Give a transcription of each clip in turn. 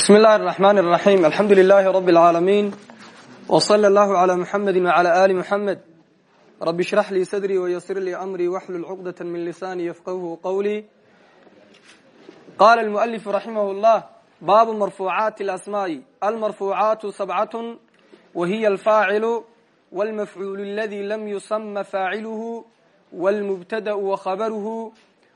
bsm اllahi الرحmn الرaحيم alxamdu لlh رb العاalمين وصlى اllه عlى mحamd وعlى آli mحamed rb اشhrح lii sdrي وysr lii أmrي wxlul cqdة min lisani yfqhu qwlي qala الmؤلف raximh الlah bab marfuعaat الأsmاء almarfuعaat سبcaة whiy الfاacil wاlmafcuul اladي lam yusma faacilh wاlmubtadأ وkhabrh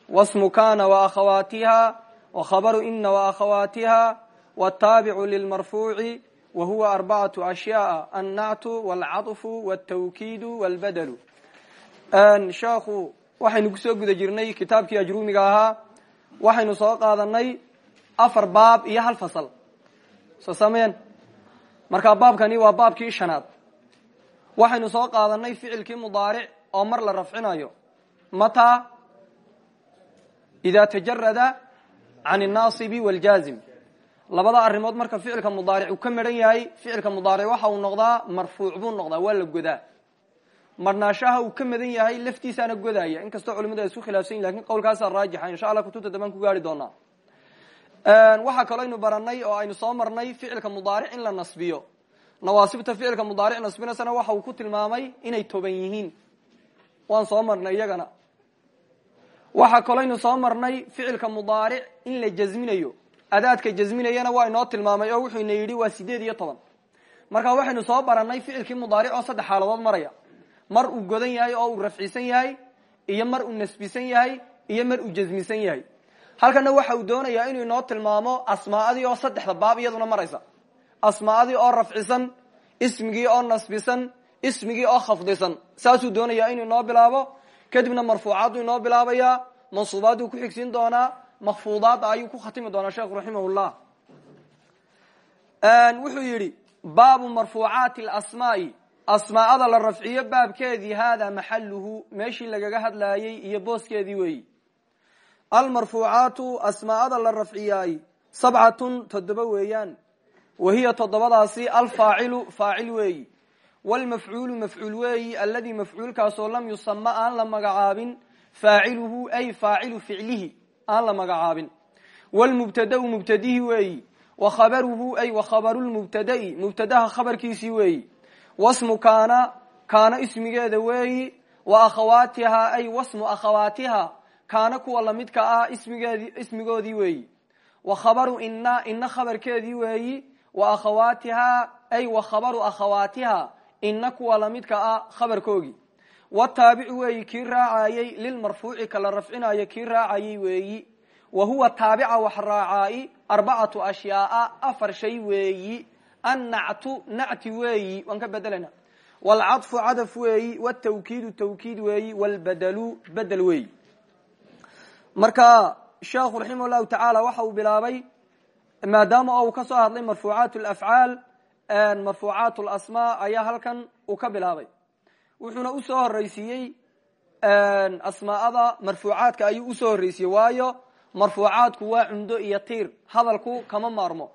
wsmu kana وأkhawatiha وkhabru ina وأkhawatiha wtaabicu lilmarfuuci wa huwa arbacatu ashyaaa annactu walcaطfu wاtawkiidu wاlbadlu sheekhu waxaynu kusoo guda jirnay kitaabkii ajruumiga ahaa waxaynu soo qaadanay afar baab iyo hal fasal soo sameen markaa baabkani waa baabkii shanaad waxaynu soo qaadanay ficilkii mudaaric oo mar la rafcinayo mataa ida tajarada can الnaasibi wاljaazim labada arimood marka ficilka mudaaric uu ka maran yahay ficilka mudaaric waxa uu noqdaa marfuuc buu noqdaa waa la godaa. Marnaashaha uu ka madan yahay laftiisaana godaya inkastoo culimadu ay isku khilaafsan yihiin laakiin qowlkaasa raajixa insha allah kutubta dambaan ku gaari doonaa. Waxaa kaloo aynu baranay oo aynu soo marnay ficilka mudaaric in la nasbiyo. Nawaasibta ficilka mudaaric nasbinasana waxa uu ku tilmaamay inay toban yihiin. Waan soo marnay iyagana. Waxaa kaloo aynu soo marnay ficilka mudaaric in la jazminayo adaadka jazminayana waa inoo tilmaamay oo wuxuu ina yidhi waa sideed iyo toban. Marka waxaynu soo baranay ficilkii mudaaric oo saddex xaaladood maraya. Mar uu godan yahay oo uu rafcisan yahay iyo mar uu nasbisan yahay iyo mar uu jazmisan yahay. Halkana waxa uu doonayaa inuu inoo tilmaamo asmaadii oo saddexda baab iyaduna maraysa. Asmaadii oo rafcisan ismigii oo nasbisan ismigii oo khafdisan. Saasuu doonayaa inuu inoo bilaabo. Kadibna marfuucaaduu inoo bilaabaya mansuubaaduu ku xigsiin doonaa makfuudaada ayuu ku khatimi doonaa sheekhu raximahullah. Wuxuu yidhi baabu marfuucaati alasmaai. Asmaa'ada la rafciyo baabkeedii haadaa maxaluhu meeshii lagaga hadlaayey iyo booskeedii weeyi. Almarfuucaatu asmaa'ada la rafciyaay sabcatun toddoba weeyaan. Wahiya toddobadaasi alfaacilu faacil weeyi. Wlmafcuulu mafcuul weeyi. Alladii mafcuulkaasoo lam yusama aan la magacaabin faaciluhu ay faacilu ficlihi aan la magacaabin. Wlmubtadau mubtadihi weeyi. Wa khabaruhu ay wa khabarulmubtada'i mubtadaha khabarkiisii weeyi. Wasmu kaana kaana ismigeeda weeyi. Wa akhawaatiha ay wasmu akhawaatiha kaana kuwa lamidka ah ismigeedi ismigoodii weeyi. Wa khabaru ina ina khabarkeedii weeyi. Wa akhawaatiha ay wa khabaru akhawaatiha ina kuwa lamidka ah khabarkoogii wataabicu weeyi kii raacayey lilmarfuuci kala rafcinayo kii raacayey weeyi. Wa huwa taabica wax raacaayi arbacatu ashyaaa afar shay weeyi. Annactu nacti weeyi waan ka bedelana wlcaطfu cadaf weeyi wtawkiidu tawkiid weeyi wlbadlu bedel weeyi. Marka sheekhu raximah llahu tacaala waxa uu bilaabay maadaama uu ka soo hadlay marfuucaat lafcaal marfuucaat lasmaa ayaa halkan uu ka bilaabay wuxuuna u soo horeysiiyey asmaada marfuucaadka ayuu u soo horeysiiyey waayo marfuucaadku waa cumdo iyo tiir. Hadalku kama maarmo.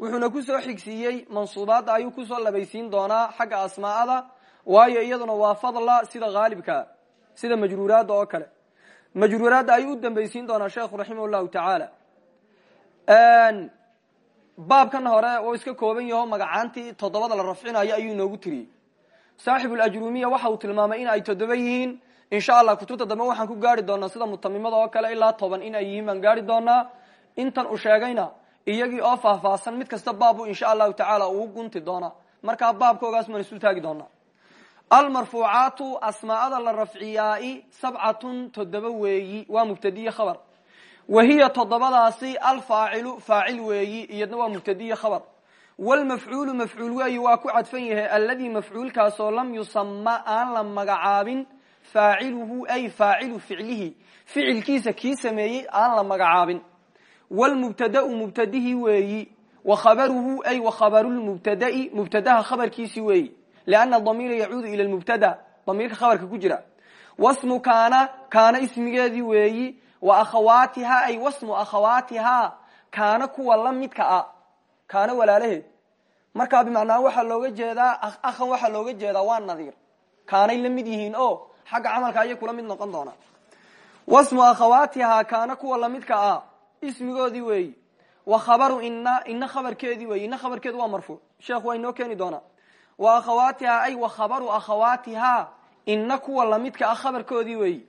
Wuxuuna ku soo xigsiiyey mansuubaadda ayuu ku soo labaysiin doonaa xagga asmaa'ada. Waayo iyaduna waa fadla sida haalibka sida majruuraadda oo kale. Majruuraadda ayuu u dambaysiin doonaa sheekhu raximah llahu tacaala baabkan hore oo iska kooban yaho magacaantii toddobada la rafcinayo ayuu inoogu tiriyey saaxib ajrumiya waxa uu tilmaamay in ay toddoba yihiin. Insha allah kutubta dambe waxaan ku gaari doonaa sida mutamimada oo kale ilaa toban in ay yihiin baan gaari doonaa. Intan uu sheegayna iyagii oo faahfaahsan mid kasta baabu insha allahu tacaala uu gunti doona markaa baabkoogaas maan isu taagi doonaa. Almarfuucaatu asmaa'ada la rafciyaai sabcatun toddoba weeyi waa mubtadiye khabar. Wa hiya toddobadaasi alfaacilu faacil weeyi iyadna waa mubtadiye khabar wlmafcuulu mafcuul weeyi waa ku cadfan yahay alladii mafcuulkaasoo lam yusama aan la magacaabin faaciluhu ay faacilu ficlihi ficilkiisa kii sameeyey aan la magacaabin wlmubtadau mubtadihi weeyi wa khabaruhu ay wa khabarulmubtada'i mubtadaha khabarkiisi weeyi lianna damiira yacuudu ila lmubtada damiirka khabarka ku jira wasmu kaana kaana ismigeedii weeyi wa akhawaatiha ay wasmu akhawaatiha kaana kuwa la midka a kaana walaalaheed markaa bimacnaa waxaa looga jeedaa akhan waxaa looga jeedaa waa nadiir. Kaanay la mid yihiin o xagga camalka ayay kula mid noqon doonaa wasmu akhawaatihaa kaana kuwa lamidka ah ismigoodii weeyi. Wa khabaru ina ina khabarkeedii wey ina khabarkeedu waa marfuuc sheekhu waa inoo keeni doonaa. Wa akhawaatihaa ay wa khabaru akhawaatihaa ina kuwa lamidka ah khabarkoodii weeyi.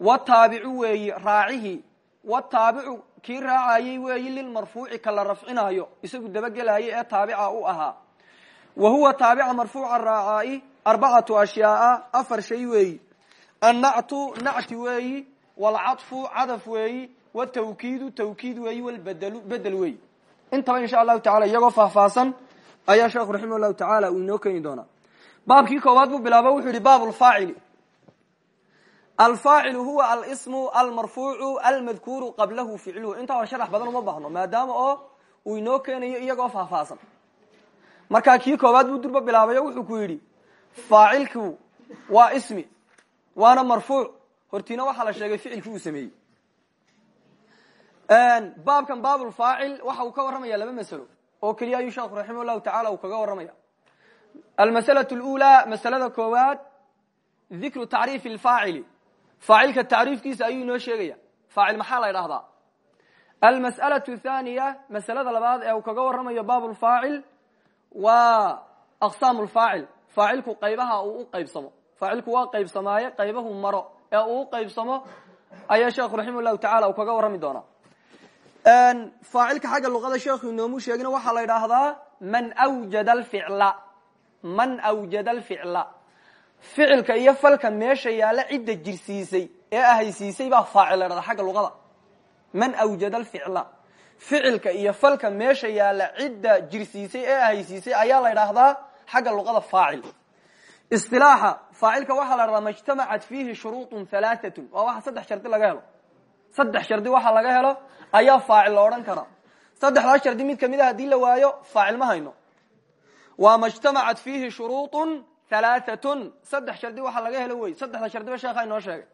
Wataabicu weeyi raacihii wataabicu kii raacayey weeyi lilmarfuuci ka la rafcinaayo isagu dabagelaya ee taabica u ahaa. Wa huwa taabica marfuuca raacaayi arbacatu ashyaaa afar shay weeyi. Annactu nacti weeyi walcadfu cadaf weeyi watawkiidu tawkiid weeyi walbedelu bedel weeyi. Intaba insha allahu tacala iyagoo faahfaahsan ayaa sheekhu raximah llahu tacaala uu inoo keeni doonaa. Baabkii koowaad buu bilaaba wuxuu yihi baab lfaacili alfaacilu huwa alsmu almarfuucu almadkuuru qablahu ficluhu intaa waa sharax badan uma baahno maadaama oo uu inoo keenayo iyagoo faahfaahsan markaa kii koowaad buu durba bilaabayo wuxuu ku yidhi faacilku waa ismi waana marfuuc hortiina waxaa la sheegay ficilkii uu sameeyey baabkan baabulfaacil waxa uu ka warramaya laba masalo oo keliya ayuu sheekhu raximah llahu tacala uu kaga warramaya almasala lula masalada koowaad dikru tacriifi lfaacili faacilka tacriifkiisa ayuu inoo sheegaya. Faacil maxaa la ydhahdaa almas'alaةu thaniya masalada labaad ee uu kaga warramayo baab lfaacil waa aqsaam lfaacil faacilku qaybaha uu u qaybsamo. Faacilku waa qaybsamaaye qaybahu maro. Ee uu qaybsamo ayaa sheekhu raximah llahu tacala uu kaga warrami doonaa. Faacilka xagga luqada sheekhu inoomu sheegina waxaa la ydhaahdaa man wjada alficla. Man awjada alficla ficilka iyo falka meesha yaalla cidda jirsiisay ee ahaysiisay baa faacil la dhahdaa xagga luqada. Man awjada alficla. Ficilka iyo falka meesha yaalla cidda jirsiisay ee ahaysiisay ayaa la ydhaahdaa xagga luqada faacil. Isilaaxa faacilka waxaa la dhahdaa majtamacat fiihi shuruuطun halaaatun waa waxa saddex shardi laga helo. Saddex shardi waxa laga helo ayaa faacil la odhan karaa. Saddexdaa shardi mid ka mid a haddii la waayo faacil ma hayno. Waa majtamacat fiihi shuruuطun halaaatun saddex shardi waxa laga helo wey saddexda shardiba sheekha inoo sheegay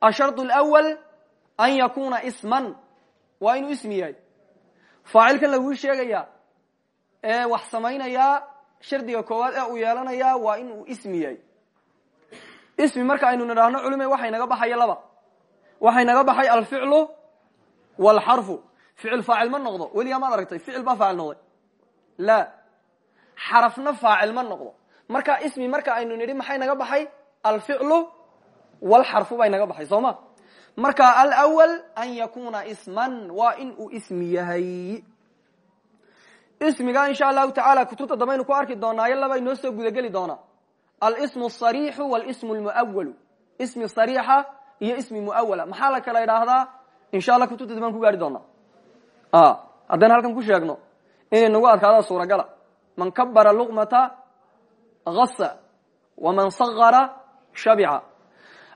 ashard lwal an yakuna isman waa inuu ismi yahay faacilkan laguu sheegaya ee wax samaynayaa shardiga koowaad ee uu yeelanayaa waa inuu ismi yahay ismi marka aynu nidhaahno culime waxay naga baxaya laba waxay naga baxay alficlu wlxarfu ficil faacil ma noqdo weligaa maad aragtay ficil baa faacil noqday la xarafna faacil ma noqdo marka ismi marka aynu nidhi maxay naga baxay? Alficlu wlxarfu bay naga baxay soo ma? Marka alwal an yakuna isman waa in uu ismi yahay. Ismiga insha allahu tacaala kutubta dambaynu ku arki doonaayo laba inoo soo gudageli doona alsmu sarixu wlsmu lmuawalu ismi sariixa iyo ismi muawala maxaa la kala idhaahdaa insha allah kutubta dambaan ku gaari doonaa. Haddaan halkan ku sheegno. Inay nagu adkaada suuragala. Man kabara luqmata asa waman sagara shabica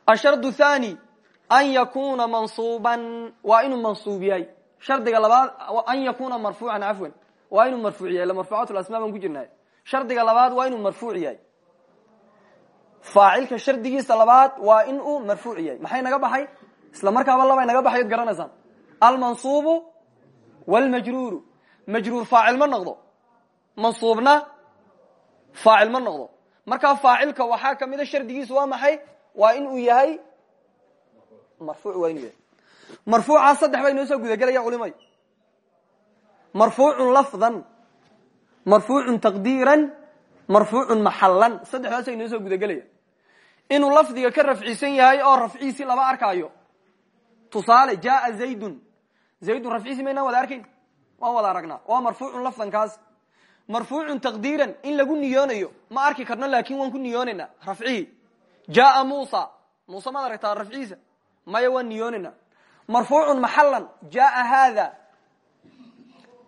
ashardu thani an yakuna mansuuban waa inuu mansuub yahay shardiga labaad an yakuna marfuucan cafwan waa inuu marfuuc yahay marfuucaat asmaa baan ku jirnay shardiga labaad waa inuu marfuuc yahay faacilka shardigiisa labaad waa in uu marfuuc yahay maxay naga baxay isla markaaba labay naga baxay od garanaysaan almansuubu wlmajruuru majruur faacil ma noqdo mansuubna faacil ma noqdo. Markaa faacilka waxaa kamida shardigiisu waa maxay? Waa in uu yahay marfuuc waa inuu yahay. Marfuucaa saddex baa inoo soo gudagelaya culimay marfuucun lafdan marfuucun taqdiiran marfuucun maxallan. Saddexdaasa inoo soo gudagelaya. Inuu lafdiga ka rafcisan yahay oo rafciisii laba arkaayo. Tusaale jaa zaydun. Zaydun rafciisi maynaan wada arkayn waan wada aragnaa waa marfuucun lafdan kaas marfuucun taqdiiran in lagu niyoonayo. Ma arki karno laakin waan ku niyoonayna rafcihi jaa musa muuse maad aragtaa rafciisa? Maya waan niyoonayna marfuucun maxalan jaa haada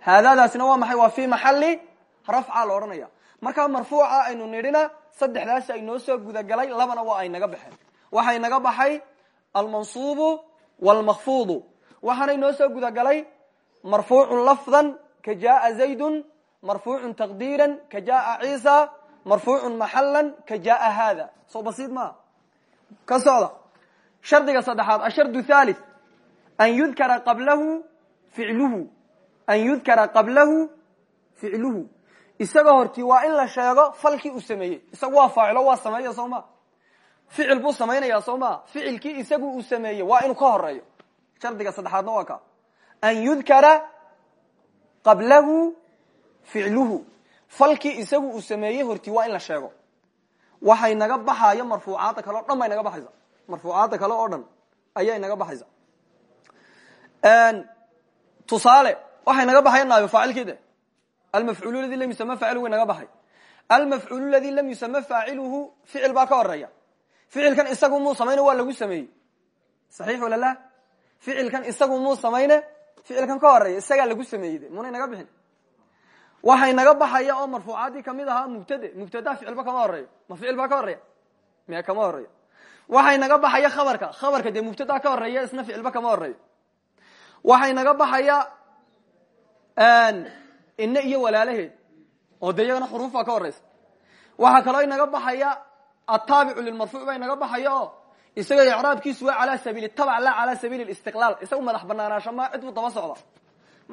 haadadaasina waa maxay? Waa fi maxali rafca la odhanaya markaa marfuuca aynu nidhina saddexdaas ay noo soo gudagalay labana waa ay naga baxeen. Waxay naga baxay almansuubu wlmakfuudu waxaanay noo soo gudagalay marfuucun lafdan ka jaa zaydun marfuucun taqdiiran ka jaa ciisa marfuucun maxalan ka jaa haada. Soo basiid maaha ka socda shardiga saddexaad ashardu thalith an yudkara qablahu ficluhu. An isagoo hortii waa in la sheego falkii uu sameeyey. Isagu waa faacilo waa sameeya soo ma? Buu samaynaya soo ma? Isagu uu sameeyey waa inuu ka horeeyo shardiga saddexaadna waa ka. An yudkara qablahu ficluhu falkii isagu uu sameeyey horti waa in la sheego. Waxay naga baxayo marfuucaadda kale o dhan bay naga baxaysa. Marfuucaadda kale oo dhan ayay naga baxaysa. Tusaale waxay naga baxaya naayo faacilkeeda. Almafcuul ladi lam yusama faacilhu way naga baxay. Almafcuul ladi lam yusama faaciluhu ficil baa ka horreeya ficilkan isagu muu samayne waa lagu sameeyey. Saxiix wala la ficilkan isagu muu samayne ficilkan ka horreeya isagaa lagu sameeyey. De naga bixin waxay naga baxaya oo marfuucaadii ka mid ahaa mubtade mubtadaa ficilba kama horeeyo ma ficil baa ka horreeya miya kama horeeyo waxay naga baxaya khabarka khabarka dee mubtadaa ka horreeya isna ficilba kama horeeyo waxay naga baxaya ine iyo walaalaheed oo de iyagana xuruuf baa ka horeysa waxaa kaloo inaga baxaya ataabicu lilmarfuuc baa inaga baxaya isaga icraabkiisu waa calaa sabiili tabc la calaa sabiili istiqlaal. Isagu madax banaanaasho ma cid buu socda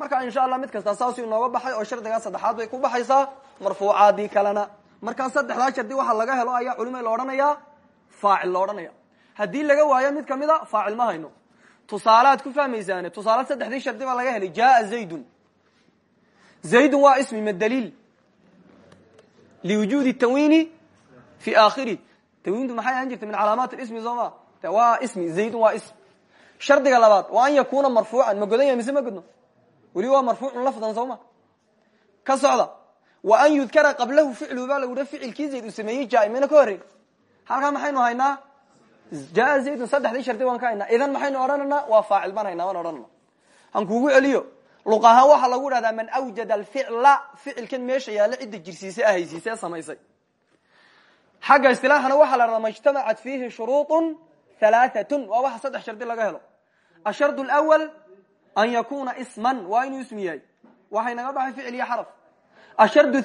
marka insha allah mid kasta saasuu inooga baxay oo shardigaa saddexaad bay ku baxaysaa marfuucaadii kalena. Markaa saddexdaa shardi waxa laga helo ayaa culima la odhanayaa faacil la laga waayo mid kamida faacil ma hayno. Tusaalead ku fahmaysaane tusaale saddexdii shardi baa laga helay jaa zaydun. Zaydun waa ismi ma daliil? Liwujuudi tanwiini fi aakhiri. Tanwiintu maxay ahaan jirta min calaamaat ismi soo ma? Waa ismi zaydun waa ism. Shardiga labaad waa an yakuna marfuucan. Ma yahay mise ma weli waa marfuucun lafdan soo ka socda. Wa an yudkara qablahu ficluhu baa lagu ha ficilkii zayd uu sameeyey jaaimina ka horey halkaa maxaynu haynaa? Jaa zaydun saddexdii shardi waan ka idan maxaynu odhanaynaa waa faacil baan haynaa waan odhanana han kuugu celiyo luq ahaan lagu dhahdaa man awjada alficla ficilkan meesha yaalla cidda jirsiise ahaysiise samaysay. Xagga istilaaxana waxaa la dhahdaa majtamacat fiihi shuruuط halaaatun waa waxa saddex shardi laga helo. Ashard lwal an yakuna isman waa inuu ismi yahay waxay naga baxay ficil iyo xaraf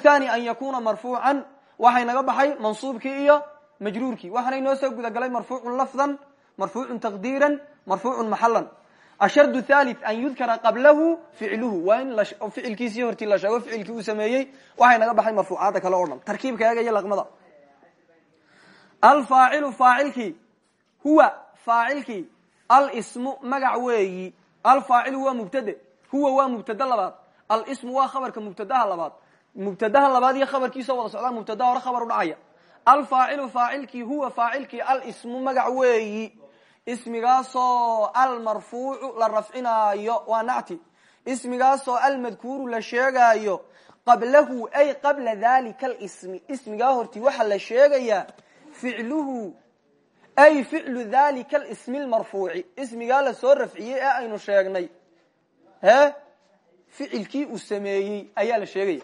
thani an yakuna marfuucan waxay naga baxay mansuubkii iyo majruurkii waxaana inoo soo gudagalay marfuucun lafdan marfuucun taqdiiran marfuucun maxalan ashard thalith an yudkara qablahu ficluhu waa in ficilkiisii hortii la sheego ficilkii uu sameeyey waxay naga baxay marfuucaadda kale o dhan iyo laqmada alfaacilu faacilkii huwa faacilkii alsmu magac weeyi alfaacilu waa mubtade huwa waa mubtade labaad. Alsmu waa khabarka mubtadaha labaad. Mubtadaha labaad iyo khabarkiisoo wada socdaa mubtadaha hore khabar udhacaya alfaacilu faacilkii huwa faacilkii alsmu magac weeyi. Ismigaasoo almarfuucu la rafcinaayo waa nacti. Ismigaasoo almadkuuru la sheegaayo qablahu ay qabla dalika alismi. Ismigaa horti waxaa la sheegayaa ficluhu ay ficlu dalika alismi lmarfuuci ismigaa la soo rafciyey ee aynu sheegnay. He? Ficilkii uu sameeyey ayaa la sheegaya.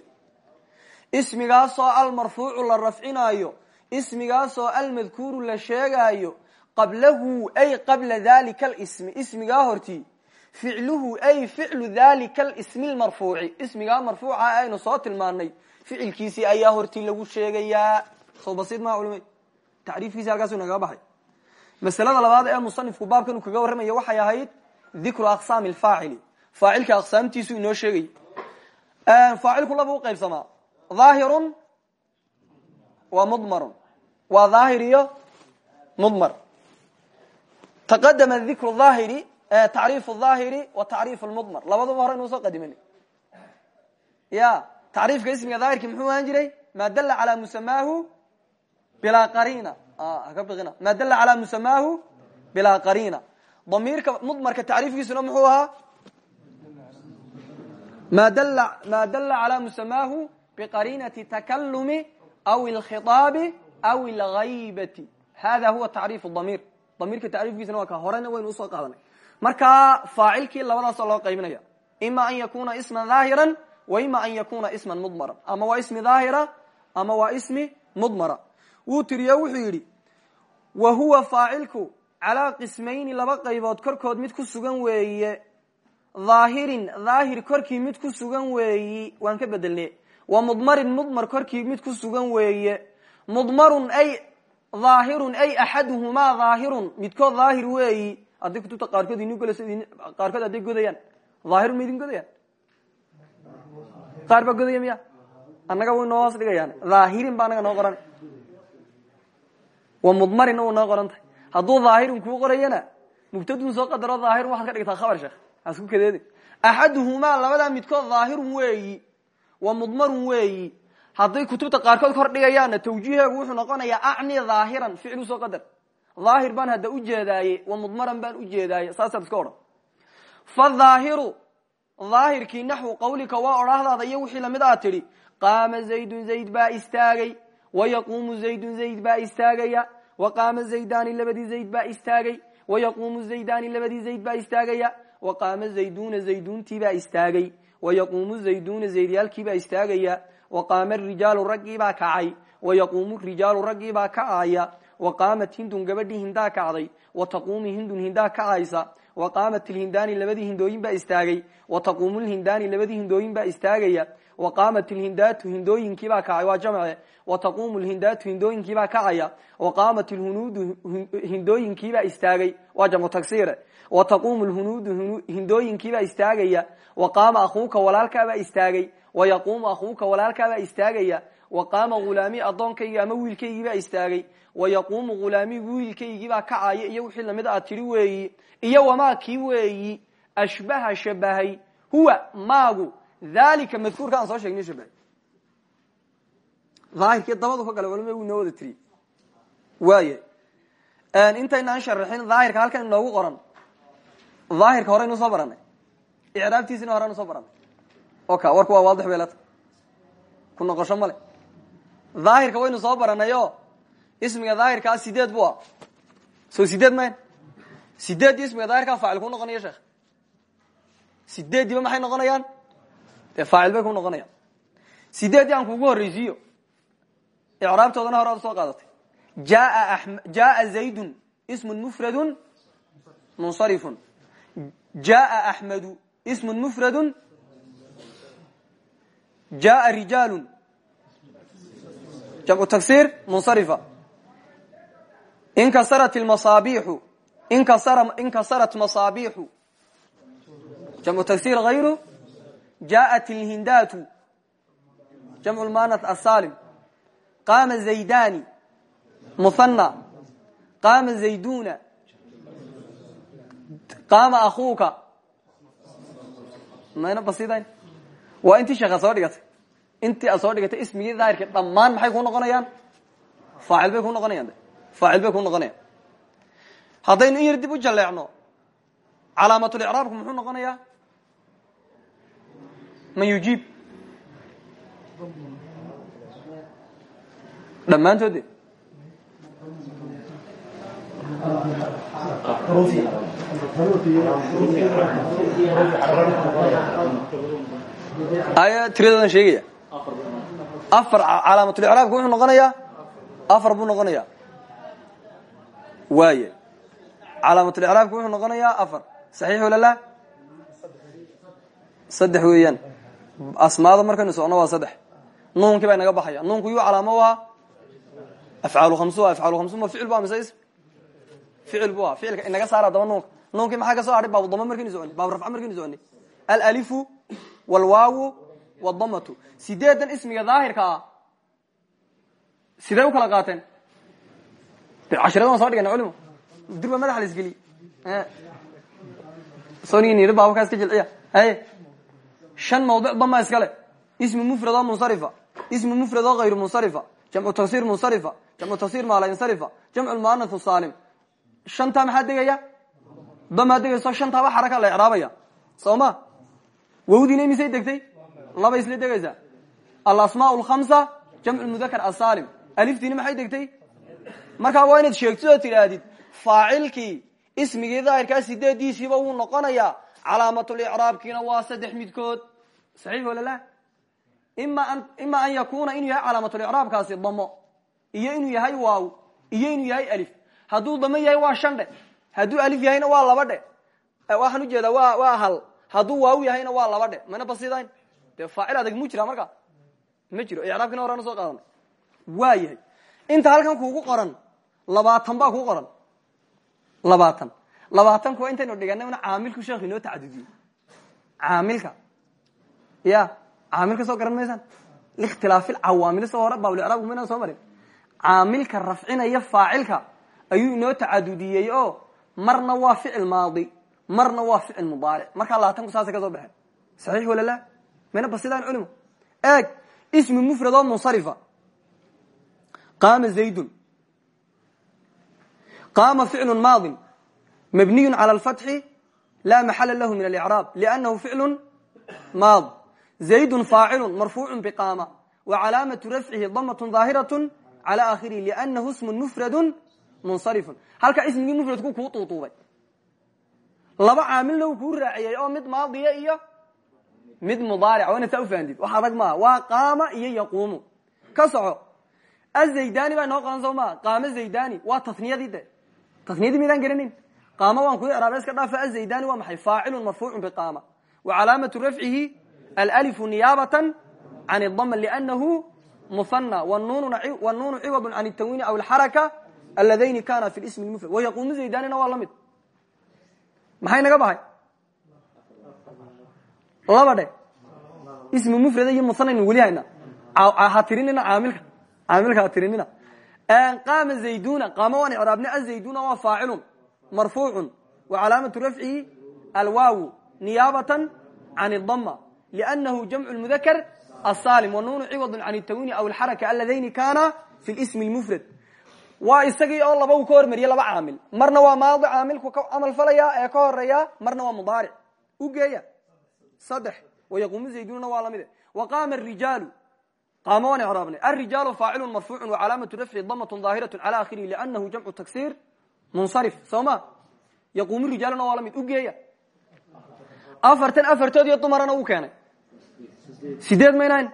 Ismigaasoo almarfuucu la rafcinaayo ismigaasoo almadkuuru la sheegaayo qablahu ay qabla dalika alismi. Ismigaa horti ficluhu ay ficlu dalika alismi lmarfuuci ismigaa marfuuca aynu soo tilmaanay ficilkiisii ayaa hortii lagu sheegayaa. Soo basiid maa culimay? Tacriifkiisi halkaasu nagaga masalada labaad ee musanifku baabkan uu kaga warramaya waxay ahayd dikru aqsaami alfaacili. Faacilka aqsaamtiisu inoo sheegay. Faacilku laba u qaybsamaa dhaahirun wa mudmarun. Waa dhaahir iyo mudmar. Taqadama dikru aahiri tacriifu aahiri wa tacriif lmudmar labaduba hore inuu soo qadimin ya tacriifka ismiga daahirki muxuu ahaan jiray? Ma dala calaa musamaahu bilaa qarina haka biqina ma dala calaa musamaahu bilaa qarina damiirka mudmarka tacriifkiisuna muxuu ahaa? Ma dala ma dala calaa musamaahu biqarinati takalumi aw alkhiaabi aw algaybati hada huwa tacriif damiir. Damiirka tacriifkiisana waa ka horena waynu u soo qaadanay. Markaa faacilkii labadaasoo loo qaybinaya. Ima an yakuna isman dhaahiran wa ima an yakuna isman mudmaran. Ama waa ismi dhaahira ama waa ismi mudmara. Wuu tiriye wuxuu yidhi wa huwa faacilku calaa qismayni laba qaybood korkood mid ku sugan weeye. Dhaahirin dhaahir korkii mid ku sugan weeyi. Waan ka bedelne wa mudmarin mudmar korkii mid ku sugan weeye. Mudmarun ay dhaahirun ay axaduhumaa dhaahirun. Midkood dhaahir weeyi. Hadday kutubta qaarkood idin gols qaarkood hadday godayaan. Dhaahirun ma idin godayaan? Qaar baa godaya miya? Annaga way noo hoos dhigayaan. Dhaahirin ba anaga noo qoran wa mudmarina u noo qoran tahay. Hadduu dhaahirun kuu qorayana mubtadun soo qadaro dhaahirun waxaad ka dhigtaa khabar sheekh. Hasku kadeedi. Axaduhumaa labadaa midkood dhaahirun weeyi wa mudmarun weeyi. Hadday kutubta qaarkood kor dhigayaanna tawjiiheegu wuxuu noqonayaa acni dhaahiran ficil u soo qadar. Dhaahir baan hadda ujeedaaye wa mudmaran baan ujeedaaye saasaad iska odhan. Fadhaahiru dhaahirkii naxwu qawlika waa odhaahdaada iyo wixii la mid aad tidhi qaama zaydun zayd baa istaagay wayaquumu zaydun zayd baa istaagaya waqaama zaydani labadii zayd baa istaagay wayaquumu zaydani labadii zayd baa istaagaya waqaama zayduna zayduntii baa istaagay wayaquumu zayduna zaydyaalkiibaa istaagaya waqaama rijaalu raggiibaa kacay wayaquumu rijaalu raggiibaa kacaya waqaamat hindun gabadhii hindaa kacday wataquumi hindun hindaa kacaysa waqaamat ilhindaani labadii hindooyin baa istaagay wataquumu lhindaani labadii hindooyin baa waqaamat ilhindaatu hindooyinkiibaa kacay waa jamce wataquumu lhindaatu hindooyinkiibaa kacaya waqaamat ilhunuudu hindooyinkiibaa istaagay waa jamcu tagsire wataquumu lhunuudu hindooyinkiibaa istaagaya waqaama akhuuka walaalkaabaa istaagay wayaquumu akhuuka walaalkaabaa istaagaya waqaama hulaami addoonkaygi ama wiilkaygiibaa istaagay wayaquumu hulaami wiilkaygiibaa kacaya iyo wixii la mid a tiri weeyi iyo wamaa kii weeyi ashbaha shabahay huwa maagu dhalika madkuurka aan soo sheegnay shabahay daahirkii dabadu ka gala walima wuu inoo wada tiriye waaya intaynaan sharaxin daahirka halkan inoogu qoran. Daahirka horeynu soo baranay. Icraabtiisina horeynu soo baranay. Oka warku waa waadix beelata ku noqosho male daahirka waynu soo baranay o ismiga daahirkaa sideed bu a soo sideed mayn sideeddii ismiga daahirkaa faacil ku noqonaya sheekh. Sideeddiiba maxay noqonayaan dee faacil bay ku noqonayaan sideeddii aan kugu horreysiiyo? Icraabtoodana hore ad soo qaadatay jaa jaa zaydun ismun mufradun munsarifun. Jaa axmedu ismun mufradun jaa rijaalu jamcu tagsir munsarifa. Inkasarat masaabiixu inkasarat masaabiixu jamcu tagsir hayru jaءat اlhindaatu jamcu lmanat asalim qaama zaydani muhanna qaama zayduna qaama akuuka mayna basidayn waa intii sheeka soo dhigatay intii aad soo dhigatay ismigii daahirka dhammaan maxay ku noqonayaan faacil bay ku noqonayan de faacil bay ku noqonayan haddaynu in yar dib u jaleecno calaamatulicraabku muxuu noqonayaa man yujiib dhammaantood aya tiradoodan sheegaya afar calaamatulicraabka wuxuu noqonayaa afar buu noqonaya waay calaamatulicraabka wuxuu noqonayaa afar. Saxiix wala la? Saddex weeyaan asmaada markaynu socno waa saddex. Nuunkii baa inaga baxaya. Nuunku yuu calaamo u ahaa afcaalu khamsu afcaalu khamsu ma ficil bu mise ism ficil bu aha ficilka inaga saara daba nuunka. Nuunkii maxaa ka soo hadhay baabu dama markaynu soconi. Baabu rafca markaynu soconi. Alalifu walwaawu wadamatu sideedan ismiga daahirka ah sidee u kala qaateen? Cashiradan soo dhigana culimo dirba madaxa la isgeliy sonigin baabakaas ka jilciya. Haye shan mawduc dama iskale ismi mufrad oo munsarifa ismi mufrad oo hayru munsarifa jamcu tagsir munsarifa jamcu tagsir maala insarifa jamcu lmuanath salim shantaa maxaa degaya damaa degayso shantaaba xaraka la icraabaya soo ma wawdiina misay degtay laba isla degaysaa alasmaa lhamsa jamcu mudakar asalim aliftiina maxay degtay markaa waa inaad sheegtid oo tidhaahdid faacilkii ismigii daahirkaa sideediisiiba wuu noqonayaa calaamatulicraabkiina waa saddex midkood saxiix wala la ima an yakuna inuu yahay calaamatulicraabkaasi damo iyo inuu yahay waaw iyo inuu yahay alif hadduu damo yahay waa shan dhe hadduu alif yahayna waa laba dhe waxaan u jeedaa wa waa hal hadduu waaw yahayna waa laba dhe mana basidayn dee faacil adag mu jira markaa ma jiro icraabkina horana soo qaadanay waa yahay inta halkan kuugu qoran labaatan baa kuu qoran labaatan labaatanku waa intaynu dhiganay una caamilku sheekhu inoo tacadudiye caamilka ya caamilka soo garan maysaan? Likhtilaafi cawaamil soo hore baablicraabku maynaan soo marin. Caamilka rafcinaya faacilka ayuu inoo tacadudiyey oo marna waa ficil maadi marna waa ficil mudaaric. Markaa labaatanku saasay ka soo baxeen. Saxiix wala la mayna basidaan culimo eeg ismi mufrad oo munsarifa. Qaama zaydun. Qaama ficlu maadin. Mabniyu cala alfatxi laa maxala lahu min alicraab liannahu ficlu zaydun faacilu marfuucu biqaama wa calaamatu rafcihi damatun daahiratu cala aakhirihi liannahu ismun mufradu munsarifun halkaa ismigii mufradku kuu tuutuubay laba caamilna uu kuu raaciyey oo mid maadiya iyo mid mudaaric waa ina saa ufahandid wax adag maaha waa qaama iyo yaquumu ka soco azaydani baa inoo qaban soo maa qaama zaydani waa taniyadii de taniyadii maydaan garanin qaama waan ku icraaba iska dhaafa azaydani waa maxay faacilun marfuucun biqaama wa calaamatu rafcihi alalifu niyaabatan can idama liannahu muhana wanuunu ciwadu can tanwiini aw alxaraka aladayni kana fi ismi mufrad wayaquumu zaydanina waa la mid maxay naga bahay laba dhe ismi mufrad iyo musanaynu weli hayna ha tirinina caamilka caamilka ha tirinina qaama zayduna qaama waan icraabna azayduna waa faacilun marfuucun wa calaamatu rafcihi alwaawu niyaabatan can idama liannahu jamcu mudakar asalim wanuunu ciwadu can tanwiini aw alxaraka aladayni kana fi ismi mufrad waa isagii oo laba uu ka hormariye laba caamil marna waa maadi caamilku ka camal falaya ee ka horreeya marna waa mudaaric ugeeya saddex wayaquumu zaydununa waa lamide wa qaama rijaalu qaama waan icraabnay arijaalu faacilu marfuucu wacalaamatu rafci damatun daahiratu cala akhirihi lianahu jamcu taksiir munsarif soo ma yaquumu rijaaluna waa la mid ugeeya afartan afartood iyo dumarana uu keenay sideed maynahayn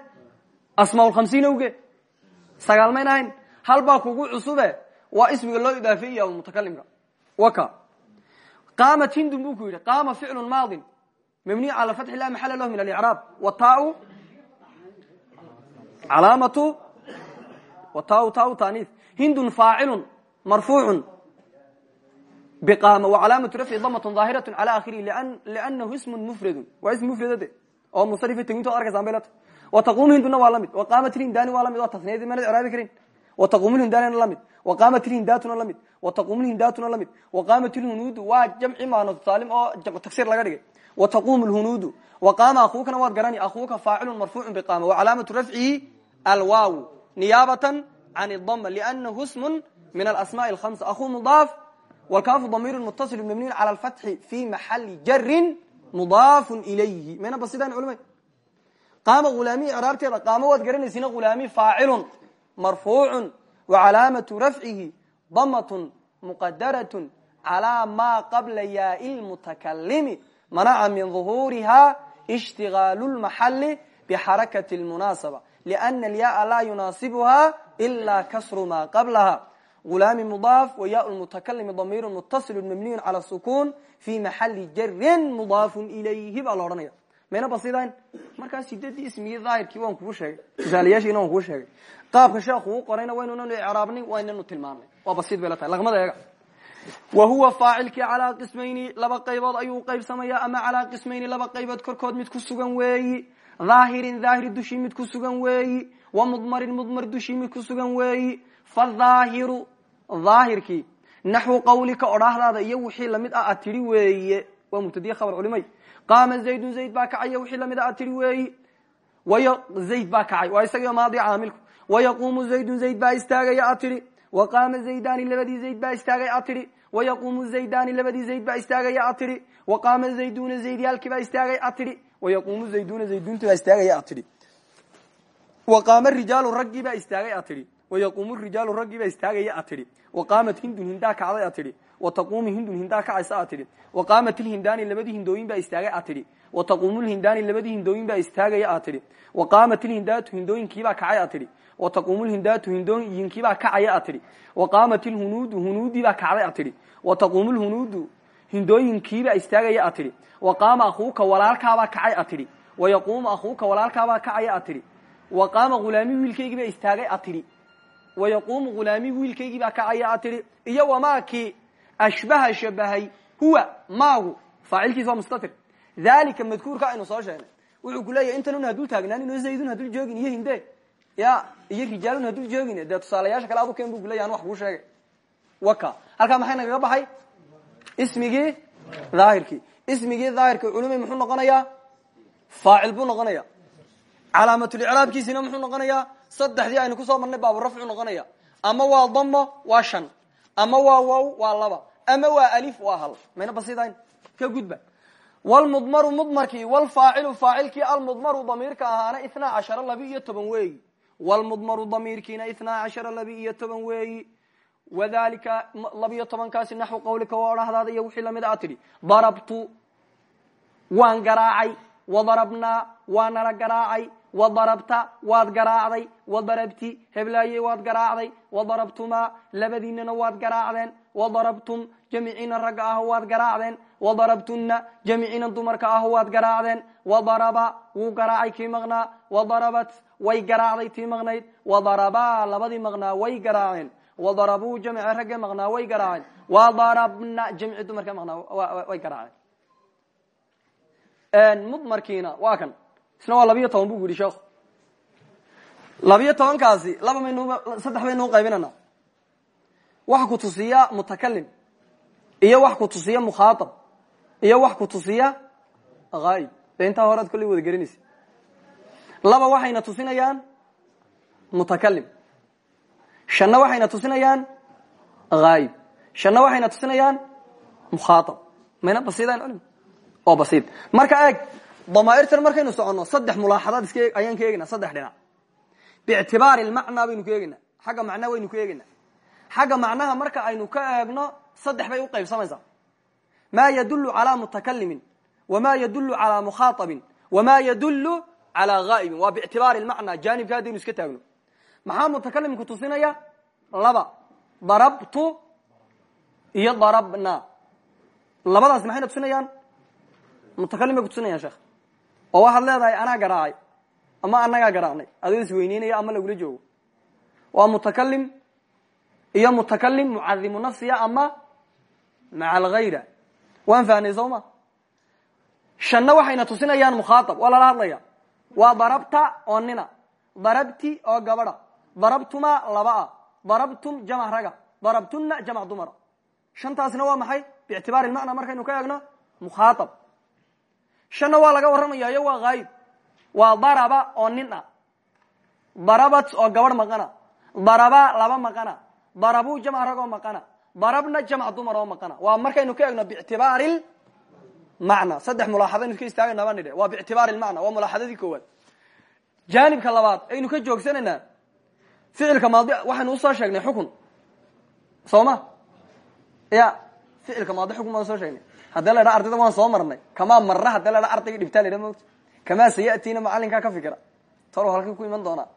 asmaaulkhamsiina uge sagaal maynahayn hal baa kugu cusube? Waa ismiga loo idaafeeya mutakalimka waka. Qaamat hindun bu ku yidhi. Qaama maadin. Mabniy cala fatxi la maxala lahu min alicraab wataau calaamatu. Wataau taau tanis hindun faacilun. Marfuucun. Biqaama. Wacalaamatu rafci damatun daahiratu cala akhirihi lianahu ismun mufradun waa ism mufradade oo munsarifa tegintood arkaysan bay lata wataquumu hinduna waa la mid waqaamat lhindani waa la mid tasniyadi mana icraabi karin. Wtaqum lhindanina la mid waqaamat lhindatuna la mid wataqum lhindatuna la mid waqaamat lhunuudu waa jamci maanusaalim oo tagsir laga dhigay. Wataqum lhunuudu. Waqaama akuukana waad garani akuuka faacilun marfuucu biqaama. Wacalaamatu rafcihi alwaaw niyaabatan can idama lianahu smun min alasmaءi alhamsa akuu mudaaf wlkaafu damiiru mutasilu mabniyu cala alfatxi fi maxali jarin mudaafun ilayhi. Mayna basidaan culmay qaama hulaami icraabteeda qaamo waad garanaysina hulaami faacilun marfuucu wacalaamatu rafcihi damatun muqadaratun calaa maa qabla yaai lmutakalimi manaca min duhuuriha ishtigaalu lmaxali bixarakati lmunaasaba liana alyaaa laa yunaasibuha ila kasru maa qablaha gulaami mudaaf wa yaa lmutakalimi damiiru mutasilu mabniyu cala sukun fi maxali jarin mudaafun ilayhi baa la odhanaya mayna basidayn markaa waan kugu sheegay misaaliyaashiina waan kugu sheegay qaabka sheekhu u qorayna waynunanu icraabnay waynanu tilmaamnay waa basiid bay la tahay laqmada wa huwa faacilkii calaa qismayni laba qaybood ayuu qaybsamayaa ama calaa qismayni laba qaybood korkood mid ku sugan weeyi dhaahirin dhaahir dushii mid ku sugan weeyi wa mudmarin mudmar dushii mid ku sugan weeyi fadhaahiru dhaahirkii naxwu qawlika odhaahdaada iyo wixii la mid ah ad tidhi weeye. Waa mubtadiye khabar culimay. Qaama zaydun zayd baa kacay wixii la mid a ad tidhi weeyi zayd baa kacay. Waa isagio maadi caamilku. Wayaquumu zaydun zayd baa istaagaya ad tidhi. Wa qaama zaydani labadii zayd baa istaagay ad tidhi. Wayaquumu zaydani labadii zayd baa istaagaya ad tidhi. Wa qaama wayaquumu rijaalu raggii baa istaagaya ad tidhi wa qaamat hindun hindaa kacday ad tidhi wataquumu hindun hindaa kacaysa ad tidhi wa qaamat ilhindaani labadii hindooyin baa istaagay ad tidhi wataquumu lhindaani labadii hindooyin baa istaagaya ad tidhi wa qaamat ilhindaatu hindooyinkiibaa kacay ad tidhi wataquumu lhindaatu hindooyinkiibaa kacaya ad tidhi wa qaamat ilhunuudu hunuudiibaa kacday ad tidhi wataquumu lhunuudu hindooyinkiibaa istaagaya ad tidhi wa qaama akuuka walaalkaabaa kacay ad tidhi wayaquumu akuuka walaalkaabaa kacaya ad tidhi wa qaama hulaami wiilkaygiibaa wayaquumu hulaami wiilkaygiibaa kacaya ad tidhi iyo wamaakii ashbaha shabahay huwa maagu faacilkiis waa mustatir dalika madkuurka aynu soo sheegnay wuxuu ku leeyahy intanun hadul taagnaanin oo zaydun hadul joogin iyo hinde ya iyo rijaalun hadul joogin dee tusaalayaasha kale adu ken bu kuleya an wax kuu sheegay waka halkaa maxay nagaga baxay ismigii daahirkii ismigii daahirka culumi muxuu noqonayaa faacil buu noqonaya calaamatulicraabkiisina muxuu noqonayaa saddexdii aynu ku soo marnay baaburafcu noqonaya. Ama waa damo waa shan. Ama waa wow waa laba. Ama waa alif waa hal. Mayna basidayn ka gudba. Wlmudmaru mudmarkii wlfaacilu faacilkii almudmaru damiirka ahaana ithnaa cashara labi iyo toban weeyi. Wlmudmaru damiirkiina ithnaa cashara labi iyo toban weeyi. Wadalika labiyo tobankaasi naxwu qawlika waa odhahdaada iyo wixii la mid a tidhi darabtu waan garaacay wadarabnaa waa nala garaacay wadarabta waad garaacday wadarabti heblaaye waad garaacday wadarabtumaa labadiinana waad garaacdeen wadarabtum jamiciina ragga ah waad garaacdeen wadarabtunna jamiciina dumarka ah waad garaacdeen wadaraba wuu garaacay kii maqnaa wadarabat way garaacday tii maqnayd wadarabaa labadii maqnaa way garaaceen wadarabuu jamci ragge maqnaa way garaaceen wadarabna jamci dumarka maqnaa way garaaceen mudmarkiina waa kan. Isna waa labiyo toban bu ku yidhi sheekhu. Labiyo tobankaasi laba maynu saddex baynu qaybinana wax ku tusiya mutakalim iyo wax ku tusiya mukhaaab iyo wax ku tusiya haayib de intaa horead kollay wada gelinaysa laba waxayna tusinayaan mutakalim shanna waxayna tusinayaan haayib shanna waxayna tusinayaan mukhaaab mayna basiidaan culim oo basiid marka eeg damaairtan markaynu soconno saddex mulaaxadaad iska ayaan ka eegina saddex dhinac. Biictibaari lmacnaa baynu ku eegeyna xagga macnaa waynu ku eegeyna xagga macnaha marka aynu ka eegno saddex bay u qaybsamaysaa. Ma yadulu calaa mutakalimin wama yadulu calaa mukhaaabin wama yadulu calaa haa'ibin waa biictibaari lmacnaa jaanibka haddaynu iska taagno. Maxaa mutakalimku tusinaya? Laba darabtu iyo darabna labadaas maxayna tusinayaan mutakalim bay kutusinayan sheekh oo waxaad leedahay anaa garaacay ama anagaa garaacnay adoo isweyneynaya ama lagula joogo waa mutakalim iyo mutakalim mucadimu nafsiya ama maca alghayra waan fahnay soo ma shanna waxayna tusinayaan mukhaaab waa lala hadlaya waa darabta oo nina darabti oo gabadha darabtuma laba a darabtum jamc raga darabtunna jamc dumara shantaasna waa maxay biictibaari lmacna markaynu ka eegno mukhaaab shanna waa laga warramayayo waa haayib waa daraba oo nin ah darabat oo gabadh maqana. Daraba laba maqana. Darabu jamc rag oo maqana. Darabna jamc dumar oo maqana. Waa markaynu ka eegno biictibaari lmacna saddex mulaaxadaynu iska istaagana baa nidhe waa biictibaari lmacna waa mulaaxadadii koowaad. Jaanibka labaad aynu ka joogsanaynaa ficilka maadi waxaynu u soo sheegnay xukun. Soo ma? Ya ficilka maadi xukun baan sheegnay haddii la dhaa ardayda waan soo marnay. Kamaa marra haddii la dhaa ardayga dhibtaa la dha mota kamaa macalinkaa ka fikira. Talo halka ku iman doonaa.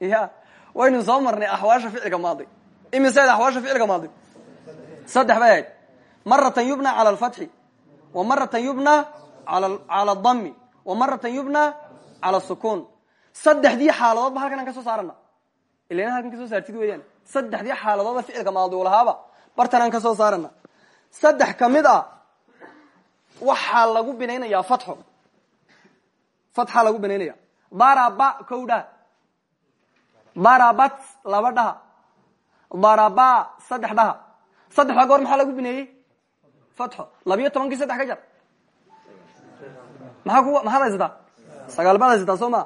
Ya waynu soo marnay axwaasha ficilka maadi. Imiseed axwaasha ficilka maadi? Saddex bay ahayd. Maratan yubna cala alfatxi wa maratan yubna cala dami wa maratan yubna cala sukun saddexdii xaaladoodba halkan ka soo saarana. Ilana halkan ka soo saartid weeyaan. Saddexdii xaaladoodba ficilka maadi u bartan ka soo saarana. Saddex ka mid a waxaa lagu binaynayaa fatxo fatxaa lagu binaynaya. Daraba kow dhaha darabat laba dhaha daraba saddex dhaha saddexda goor maxaa lagu bineeyey fatxo labiyo tobankii saddex ka jar. Maaa ku maxaad haysataa? Sagaal baad haysataa soo ma?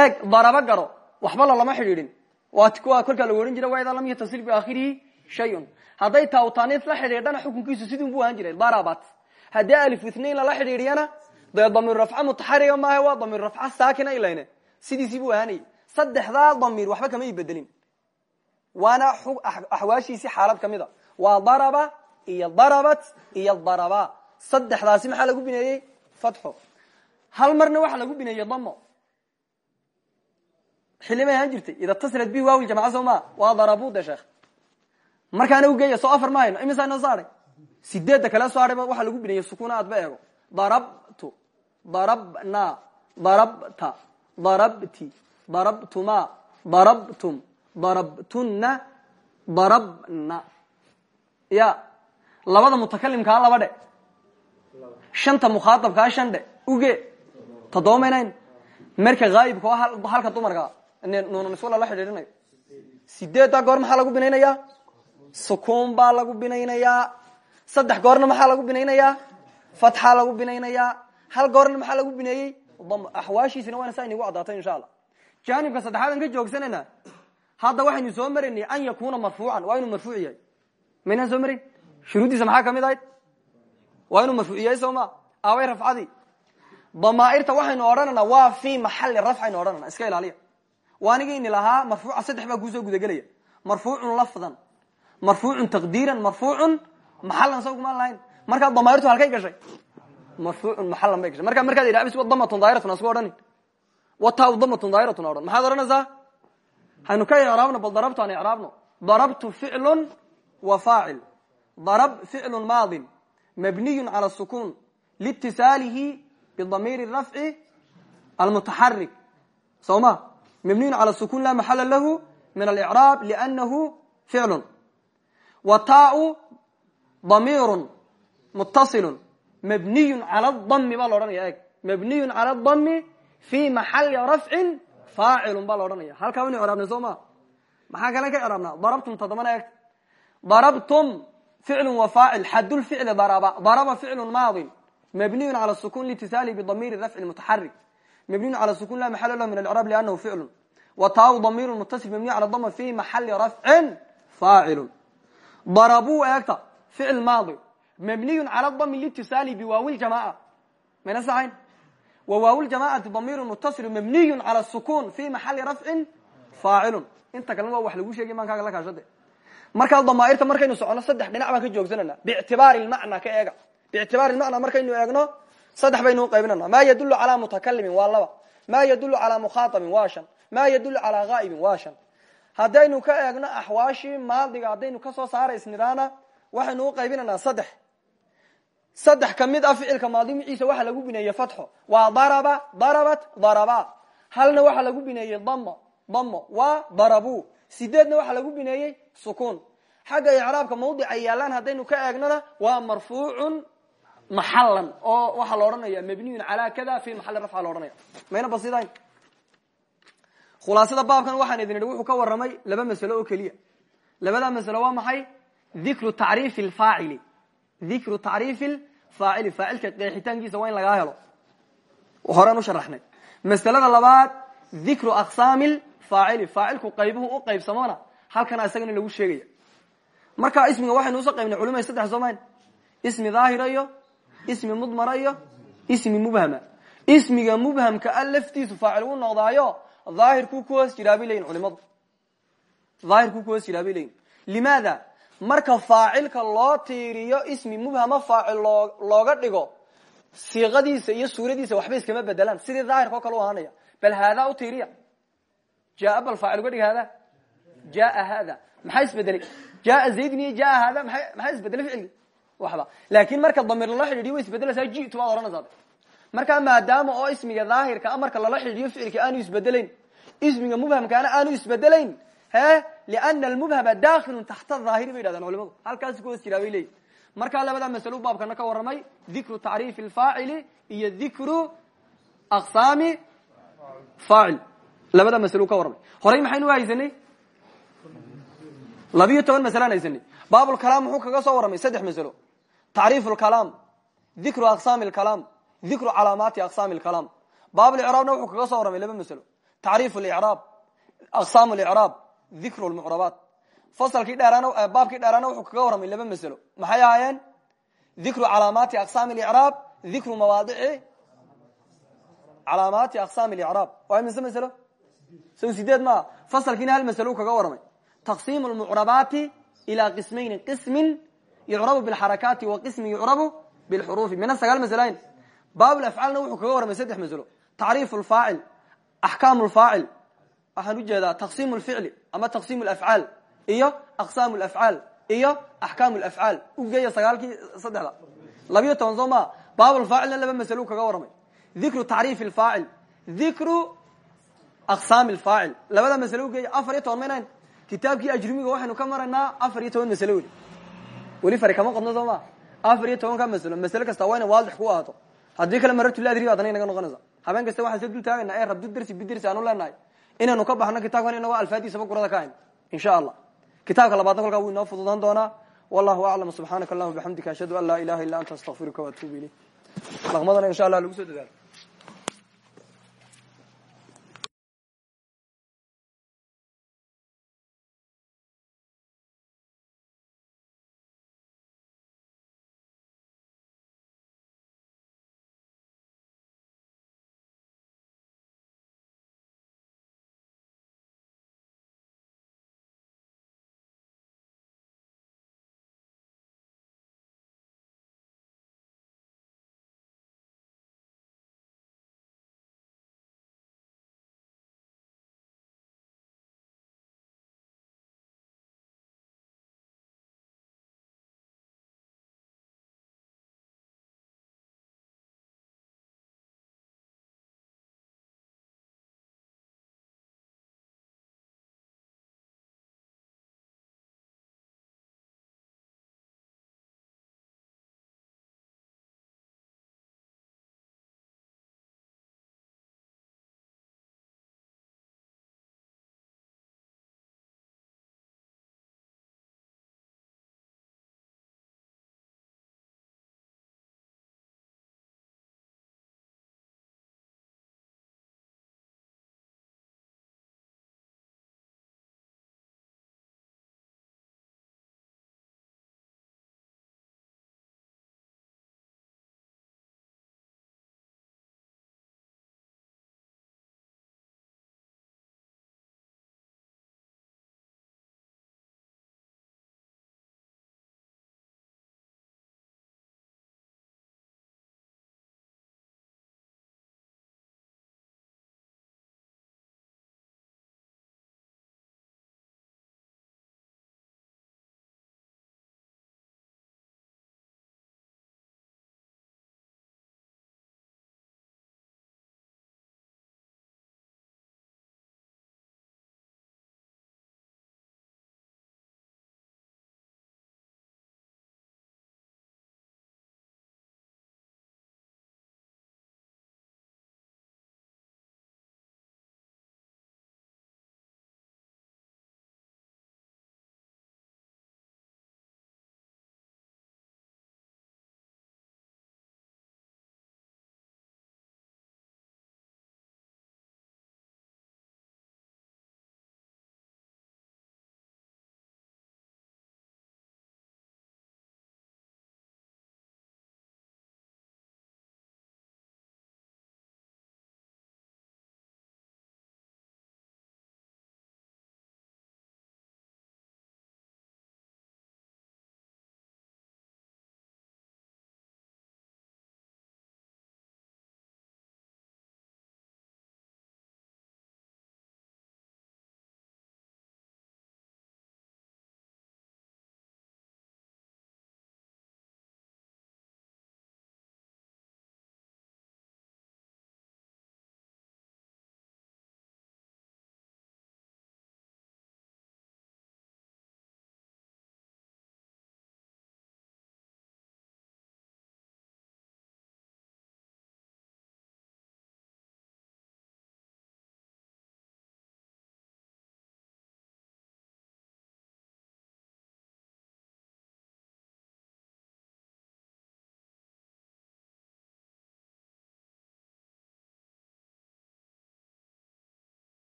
Eeg daraba garo. Waxba lalama xidhiidhin. Waa kuwa kolkaa lagu odhan jira waidaa lam yatasil biaakhirihi shayun. Hadday taawtaaniis la xidhiidhana xukunkiisu sidii buu ahaan jiray. Darabat haddii alif ithnain lala xidhiidhiyana dee damiir rafca mutaxariga maaha waa damiir rafca saakina ilayne sidiisii buu ahaanayay saddexdaa damiir waxba kama ibedelin waana axwaashiisii xaalad ka mid a. Waa daraba iyo darabat iyo daraba. Saddexdaasi maxaa lagu bineeyey? Fatxo. Hal marna waxaa lagu bineeyey damo. Xilli may ahaan jirtay ida tasilad bi waawi jamca soo maa darabu de sheekh. Markaana ugeeya soo afar ma hayno imisa inoo saaray sideedda kale soo hadhayba waxaa lagu bineeyey sukuna aad ba eego. Darabtu darabna darabta darabti darabtuma darabtum darabtunna darabna. Ya labada mutakalimkaa laba dhe. Shanta mukhaaabkaa shan dhe. Uge toddoba maynayn marka haayibka oo halka dumarka nuunaniswa lala xidhiidhinayo. Sideeddaa goor maxaa lagu binaynayaa sukuun baa lagu binaynayaa saddex goorna maxaa lagu binaynayaa? Fatxaa lagu binaynayaa. Hal goorna maxaa lagu bineeyey axwaashiisina waana saa inigu caddaatay insha allah jaanibka saddexaad an ka joogsanayna hadda waxaynu soo maraynay an yakuna marfuucan. Waa inuu marfuuc yahay. Maynaan soo marin? Shuruuddiisa maxaa ka mid ahayd? Waa inuu marfuuc yahay soo ma? Away rafcadii damaairta waxaynu odhanana waa fi maxali rafcaynu odhanana iska ilaaliya. Waanigi ini lahaa marfuuca saddex baa kuusoo gudagelaya. Marfuucun lafdan. Marfuucun taqdiiran. Marfuucun maxalan sa kumaan lahayn. Markaa damaairtu halkay gashay? Marfuucun bay gashay. Marka markaad idhaabis wa damatun daahiratun asku odhanin. Wataa damatun daahiratun odhan. Maxaad odhanaysaa? Haynu ka icraabno bal darabtu aan icraabno. Darabtu ficlun wa faacil. Darab ficlu maadin. Mabniyu cala sukun. Liitisaalihi bdamiir rafci almutaxarik soo ma? Mabniyu cala sukun la maxala lahu min alcraab lnahu ficlu wa taau damiirun mutasilun mabniyun cala dami baa la odhanaya eg mabniyun cala dami fii maxali rafcin faacilun baa la odhanaya. Halkaa waynu craabnay soo ma? Maxaa kale ka craabnaa darabtum toddobana eeg. Darabtum ficlun wa faacil xadulficli daraba daraba ficlun maadin mabniyun cala sukun litisaali bidamiiri rafci mutaxarik mabniyun cala sukun laa maxal lahu min alcraab liannahu ficlun. Wa taaw damiiru mutasil mabniyu cala dama fii maxali rafcin faacilun. Darabuu eegta ficil maadi mabniyu calى dam litisaali biwaawi ljamaca mayna saxayn wa waawi ljamacati damiiru mutasilu mabniyu calى sukun fi maxali rafcin faacilun inta kalena waa wax lagu sheegay maankaga la kaashade markaa damaairta markaynu socono saddex dhinac baan ka joogsanana bictibaari lmacna ka eega bictibaari lmacna markaynu eegno saddex baynu uqaybinana ma yadulu calaa mutakalimin waa laba ma yadulu calaa mukhaatabin waa shan ma yadulu calaa haa'ibin waa shan haddaynu ka eegno axwaashii maadiga haddaynu ka soo saara isnidaana waxaynu uqaybinanaa saddex. Saddex ka mid ah ficilka maadi miciisa waxa lagu bineeyey fatxo. Waa daraba darabat daraba. Halna waxa lagu bineeyey damo damo waa darabu. Sideedna waxa lagu bineeyey sukuun xagga icraabka mawdica yaalaan haddaynu ka eegnona waa marfuucun maxalan oo waxaa la odhanaya mabniyun calaa kada fi maxali rafca la odhanaya. Mayna basidayn khulaasada baabkan waxaan idin idhi wuxuu ka warramay laba masalo oo keliya. Labadaa masalo waa maxay dikru tacriifi lfaacili dikru tacriifi lfaacili faacilka qeexitaankiisa waa in lagaa helo. Horaan u sharaxnay. Masalada labaad dikru aqsaami lfaacili faacilku qaybuhu u qaybsamona halkana isagana lagu sheegaya. Markaa ismiga waxaynu u soo qaybnay culimay saddex soomayn ismi daahira iyo ismi mudmara iyo ismi mubhama. Ismiga mubhamka a laftiisu faacil u noqdaayo daahirkuu ku hoos jiraa bay leyihin culimadu. Daahirkuu ku hoos jiraa bay leyihin limaada marka faacilka loo tiiriyo ismi mubhama faacil loo looga dhigo siiqadiisa iyo suuradiisa waxba iskama bedelaan sidii daahirka o kale u ahaanaya bal haadaa u tiiriya. Jaa bal faacil uga dhig jaa hada maxaa isbedelay? Jaa zaydin jaa hada maa maxaa isbedelay ficilki waxba. Laakin marka damiir lala xidhiidiyo way isbedelaysaa jitu baad ohanaysaa markaa maadaama oo ismiga daahirka marka lala xidhiidiyo ficilki aanu isbedelayn ismiga mubhamkaana aanu isbedelayn liana almubhama dakhilun taxta daahiri bay yidhahdaan culimadu halkaasi ku hoos jiraa bay labadaa masalo baabkana ka warramay dikru tacriifi alfaacili iyo dikru aqsaami faacil labadaa masalo ka warramay horey maxaynu haysanay labiyo toban masalaan haysanay baabulkalaam muxuu kaga soo warramay saddex masalo tacriifu lkalaam dikru aqsaami lkalaam dikru calaamaati aqsaami lkalaam baabulicraabna wuxuu kaga soo warramay laba masalo tacriifu licraab aqsaam licraab dikru lmucrabaat fasalkii dheeraana baabkii dheeraana wuxuu kaga warramay laba masalo. Maxay ahaayeen? Dikru calaamaati aqsaami licraab dikru mawaadici calaamaati aqsaami licraab waa mise masalo? Saw sideed maa fasalkiina hal masalo kaga warramay. Taqsiim lmucrabaati ilaa qismayni qismin yucrabu bilxarakaati wa qismin yucrabu bilxuruufi mina sagaal masalayn. Baabulafcaalna wuxuu kaga warramay saddex masalo. Tacriifu lfaacil axkaamu lfaacil waxaan u jeedaa taqsiim lficli ama taqsiim lafcaal iyo aqsaam lafcaal iyo axkaam lafcaal ugeeya sagaalkii saddexda. Labiyo toban soo maa baabulfaacilna laba masalo kaga warramay dikru tacriifi lfaacil dikru aqsaami lfaacil labada masalo ugeeya afar iyo toban maynayn kitaabkii ajrumiga waxaynu ka maraynaa afar iyo toban masalo weli weli fari kama qodno soo ma afar iyo tobanka masalo. Masale kasta waa ina waadix ku ahaato. Haddii kale maratuladri adana inaga noqonaysa habeen kasta waxaan soo dul taagana ee rabdu dersi bidersi aanu leenahay inaynu ka baxno kitabkan inagoo alfaadiisaba gurada ka insha allah kitaabka labaadna kolkaa wuu inoo fududaan doonaa. Wallahu aclam subxaanaka allahuma bixamdika ashhadu an laa ilaha illa anta astaqfiruka waatuubu ilayk. Dhaqmadana insha allah lagu soo dadaalo